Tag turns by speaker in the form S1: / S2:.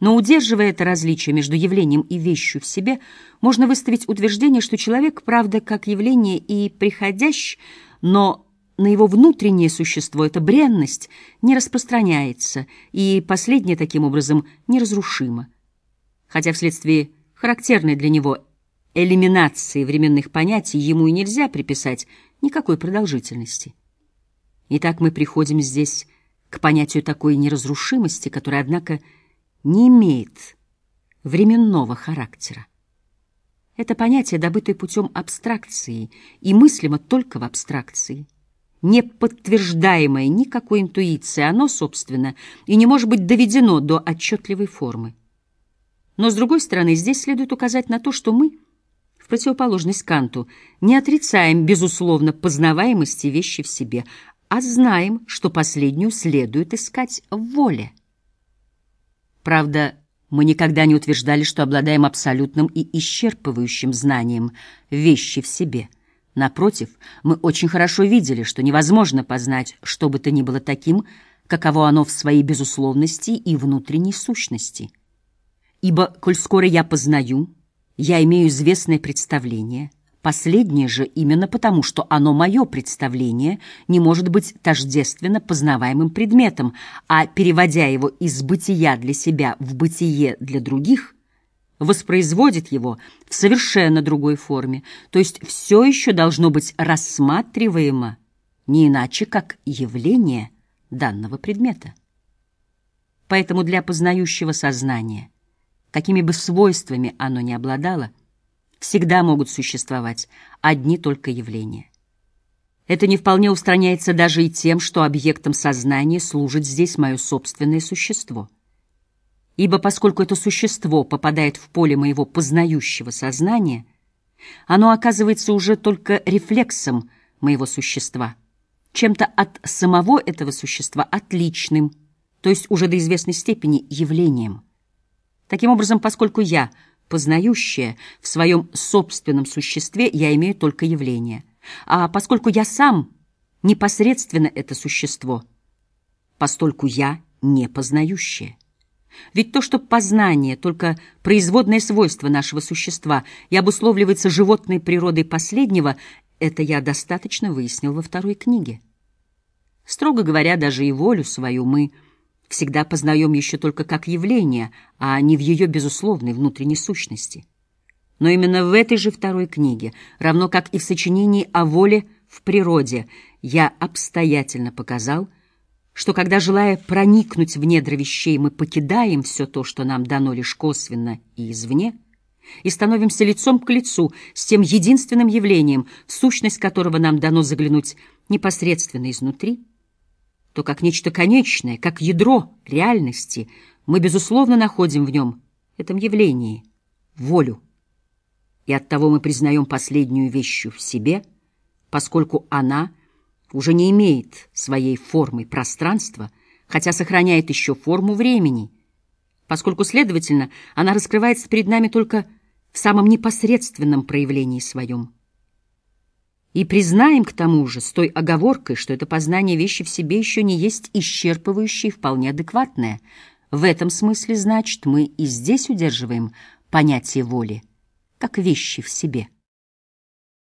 S1: Но удерживая это различие между явлением и вещью в себе, можно выставить утверждение, что человек, правда, как явление и приходящ, но на его внутреннее существо эта бренность не распространяется, и последнее таким образом неразрушимо. Хотя вследствие характерной для него элиминации временных понятий ему и нельзя приписать никакой продолжительности. Итак, мы приходим здесь к понятию такой неразрушимости, которая, однако, не имеет временного характера. Это понятие, добытое путем абстракции, и мыслимо только в абстракции. Не подтверждаемое никакой интуицией, оно, собственно, и не может быть доведено до отчетливой формы. Но, с другой стороны, здесь следует указать на то, что мы, в противоположность Канту, не отрицаем, безусловно, познаваемости вещи в себе, а знаем, что последнюю следует искать в воле. Правда, мы никогда не утверждали, что обладаем абсолютным и исчерпывающим знанием вещи в себе. Напротив, мы очень хорошо видели, что невозможно познать что бы то ни было таким, каково оно в своей безусловности и внутренней сущности. Ибо, коль скоро я познаю, я имею известное представление — Последнее же именно потому, что оно мое представление не может быть тождественно познаваемым предметом, а переводя его из бытия для себя в бытие для других, воспроизводит его в совершенно другой форме, то есть все еще должно быть рассматриваемо не иначе, как явление данного предмета. Поэтому для познающего сознания, какими бы свойствами оно ни обладало, всегда могут существовать одни только явления. Это не вполне устраняется даже и тем, что объектом сознания служит здесь мое собственное существо. Ибо поскольку это существо попадает в поле моего познающего сознания, оно оказывается уже только рефлексом моего существа, чем-то от самого этого существа отличным, то есть уже до известной степени явлением. Таким образом, поскольку я — познающее, в своем собственном существе я имею только явление. А поскольку я сам непосредственно это существо, постольку я не познающее. Ведь то, что познание — только производное свойство нашего существа и обусловливается животной природой последнего, это я достаточно выяснил во второй книге. Строго говоря, даже и волю свою мы — всегда познаем еще только как явление, а не в ее безусловной внутренней сущности. Но именно в этой же второй книге, равно как и в сочинении о воле в природе, я обстоятельно показал, что когда, желая проникнуть в недра вещей, мы покидаем все то, что нам дано лишь косвенно и извне, и становимся лицом к лицу с тем единственным явлением, сущность которого нам дано заглянуть непосредственно изнутри, то как нечто конечное, как ядро реальности, мы, безусловно, находим в нем, этом явлении, волю. И оттого мы признаем последнюю вещью в себе, поскольку она уже не имеет своей формы пространства, хотя сохраняет еще форму времени, поскольку, следовательно, она раскрывается перед нами только в самом непосредственном проявлении своем. И признаем к тому же, с той оговоркой, что это познание вещи в себе еще не есть исчерпывающее и вполне адекватное. В этом смысле, значит, мы и здесь удерживаем понятие воли, как вещи в себе.